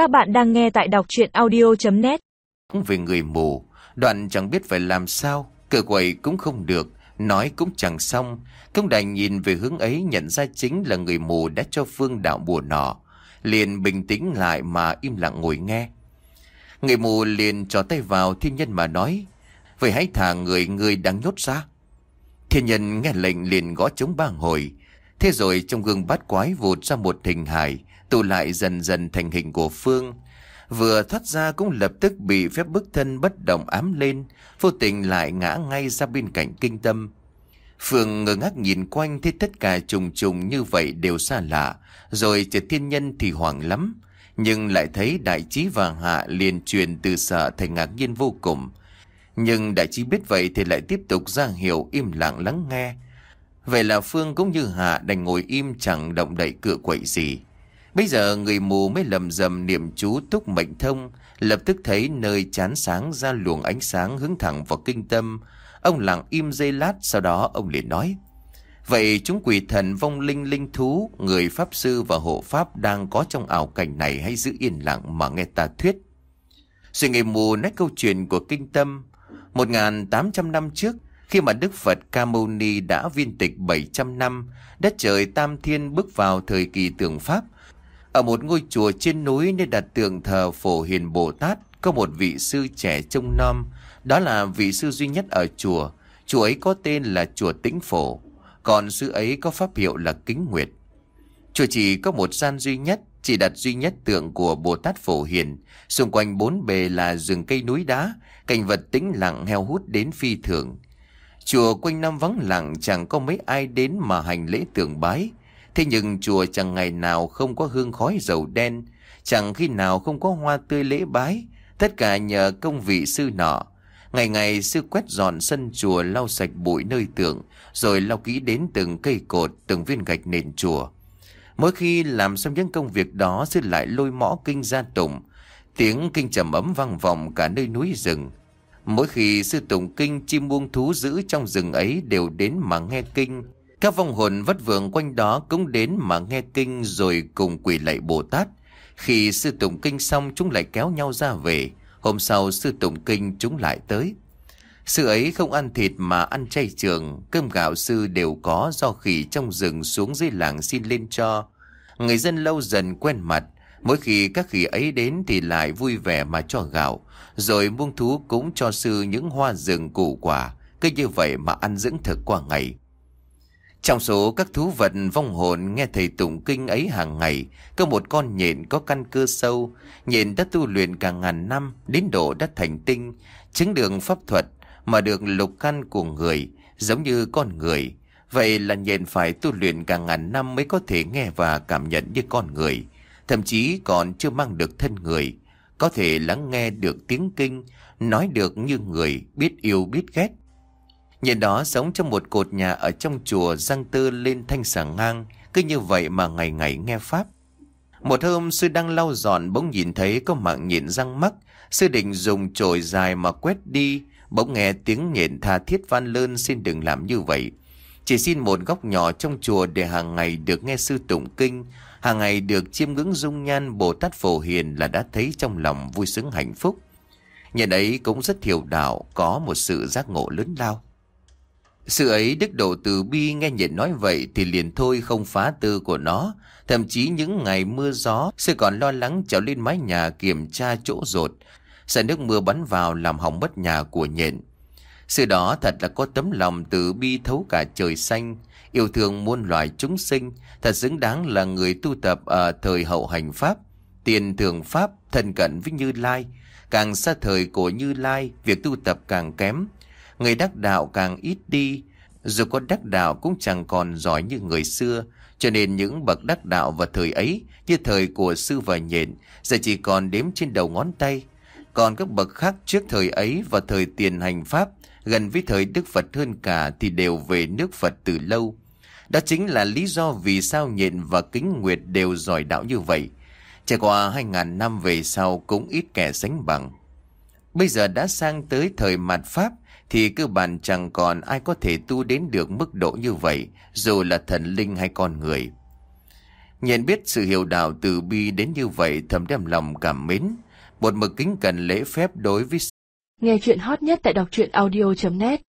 Các bạn đang nghe tại đọc chuyện audio.net Cũng về người mù, đoạn chẳng biết phải làm sao, cờ quậy cũng không được, nói cũng chẳng xong. Công đành nhìn về hướng ấy nhận ra chính là người mù đã cho Phương đạo bùa nọ. Liền bình tĩnh lại mà im lặng ngồi nghe. Người mù liền trò tay vào thiên nhân mà nói, Vậy hãy thả người người đang nhốt ra. Thiên nhân nghe lệnh liền gõ chống ba hồi. Thế rồi trong gương bát quái vụt ra một hình hài, tụ lại dần dần thành hình của Phương. Vừa thoát ra cũng lập tức bị phép bức thân bất động ám lên, vô tình lại ngã ngay ra bên cạnh kinh tâm. Phương ngơ ngác nhìn quanh thấy tất cả trùng trùng như vậy đều xa lạ, rồi chợt thiên nhân thì hoảng lắm. Nhưng lại thấy đại trí và hạ liền truyền từ sợ thành ngạc nhiên vô cùng. Nhưng đại trí biết vậy thì lại tiếp tục ra hiệu im lặng lắng nghe. Vậy là Phương cũng như Hạ đành ngồi im chẳng động đậy cựa quậy gì. Bây giờ người mù mới lầm rầm niệm chú túc mệnh thông, lập tức thấy nơi chán sáng ra luồng ánh sáng hướng thẳng vào kinh tâm. Ông lặng im giây lát, sau đó ông liền nói. Vậy chúng quỷ thần vong linh linh thú, người pháp sư và hộ pháp đang có trong ảo cảnh này hay giữ yên lặng mà nghe ta thuyết. sự người mù nói câu chuyện của kinh tâm. 1.800 năm trước, khi mà Đức Phật Ca Mâu Ni đã viên tịch 700 năm, đất trời Tam Thiên bước vào thời kỳ tưởng Pháp, ở một ngôi chùa trên núi nơi đặt tượng thờ Phổ Hiền Bồ Tát có một vị sư trẻ trông nom. Đó là vị sư duy nhất ở chùa. Chùa ấy có tên là chùa Tĩnh Phổ. Còn sư ấy có pháp hiệu là Kính Nguyệt. Chùa chỉ có một gian duy nhất, chỉ đặt duy nhất tượng của Bồ Tát Phổ Hiền. Xung quanh bốn bề là rừng cây núi đá, cảnh vật tĩnh lặng heo hút đến phi thường. Chùa quanh năm vắng lặng chẳng có mấy ai đến mà hành lễ tưởng bái. Thế nhưng chùa chẳng ngày nào không có hương khói dầu đen, chẳng khi nào không có hoa tươi lễ bái, tất cả nhờ công vị sư nọ. Ngày ngày sư quét dọn sân chùa lau sạch bụi nơi tượng, rồi lau kỹ đến từng cây cột, từng viên gạch nền chùa. Mỗi khi làm xong những công việc đó, sư lại lôi mõ kinh ra tụng. Tiếng kinh trầm ấm vang vọng cả nơi núi rừng. Mỗi khi sư tụng kinh, chim muông thú giữ trong rừng ấy đều đến mà nghe kinh. Các vong hồn vất vưởng quanh đó cũng đến mà nghe kinh rồi cùng quỳ lạy Bồ Tát. Khi sư tụng kinh xong chúng lại kéo nhau ra về. Hôm sau sư tụng kinh chúng lại tới. Sư ấy không ăn thịt mà ăn chay trường, cơm gạo sư đều có do khỉ trong rừng xuống dưới làng xin lên cho. Người dân lâu dần quen mặt, mỗi khi các khỉ ấy đến thì lại vui vẻ mà cho gạo, rồi muông thú cũng cho sư những hoa rừng củ quả, cứ như vậy mà ăn dưỡng thực qua ngày. Trong số các thú vật vong hồn nghe thầy tụng kinh ấy hàng ngày, có một con nhện có căn cơ sâu, nhện đã tu luyện cả ngàn năm, đến độ đã thành tinh, chứng đường pháp thuật mà được lục căn của người, giống như con người. Vậy là nhện phải tu luyện cả ngàn năm mới có thể nghe và cảm nhận như con người, thậm chí còn chưa mang được thân người, có thể lắng nghe được tiếng kinh, nói được như người, biết yêu biết ghét. Nhìn đó sống trong một cột nhà ở trong chùa răng tơ lên thanh sàng ngang, cứ như vậy mà ngày ngày nghe Pháp. Một hôm sư đang lau dọn bỗng nhìn thấy có mạng nhện răng mắc, sư định dùng chổi dài mà quét đi, bỗng nghe tiếng nhện tha thiết van lơn xin đừng làm như vậy. Chỉ xin một góc nhỏ trong chùa để hàng ngày được nghe sư tụng kinh, hàng ngày được chiêm ngưỡng dung nhan Bồ Tát Phổ Hiền là đã thấy trong lòng vui sướng hạnh phúc. nhà đấy cũng rất hiểu đạo, có một sự giác ngộ lớn lao. Sự ấy đức độ từ bi nghe nhện nói vậy thì liền thôi không phá tư của nó. Thậm chí những ngày mưa gió, sư còn lo lắng trèo lên mái nhà kiểm tra chỗ rột. Sợ nước mưa bắn vào làm hỏng mất nhà của nhện. sự đó thật là có tấm lòng từ bi thấu cả trời xanh, yêu thương muôn loài chúng sinh, thật xứng đáng là người tu tập ở thời hậu hành Pháp. Tiền thường Pháp thân cận với Như Lai, càng xa thời của Như Lai, việc tu tập càng kém, Người đắc đạo càng ít đi, dù có đắc đạo cũng chẳng còn giỏi như người xưa, cho nên những bậc đắc đạo vào thời ấy, như thời của sư và nhện, giờ chỉ còn đếm trên đầu ngón tay. Còn các bậc khác trước thời ấy và thời tiền hành Pháp, gần với thời Đức Phật hơn cả thì đều về nước Phật từ lâu. Đó chính là lý do vì sao nhện và kính nguyệt đều giỏi đạo như vậy. Trải qua hai ngàn năm về sau cũng ít kẻ sánh bằng. Bây giờ đã sang tới thời mạt Pháp, thì cơ bản chẳng còn ai có thể tu đến được mức độ như vậy, dù là thần linh hay con người. Nhận biết sự hiểu đạo từ bi đến như vậy thầm đem lòng cảm mến. Một mực kính cần lễ phép đối với Nghe chuyện hot nhất tại đọc truyện audio.net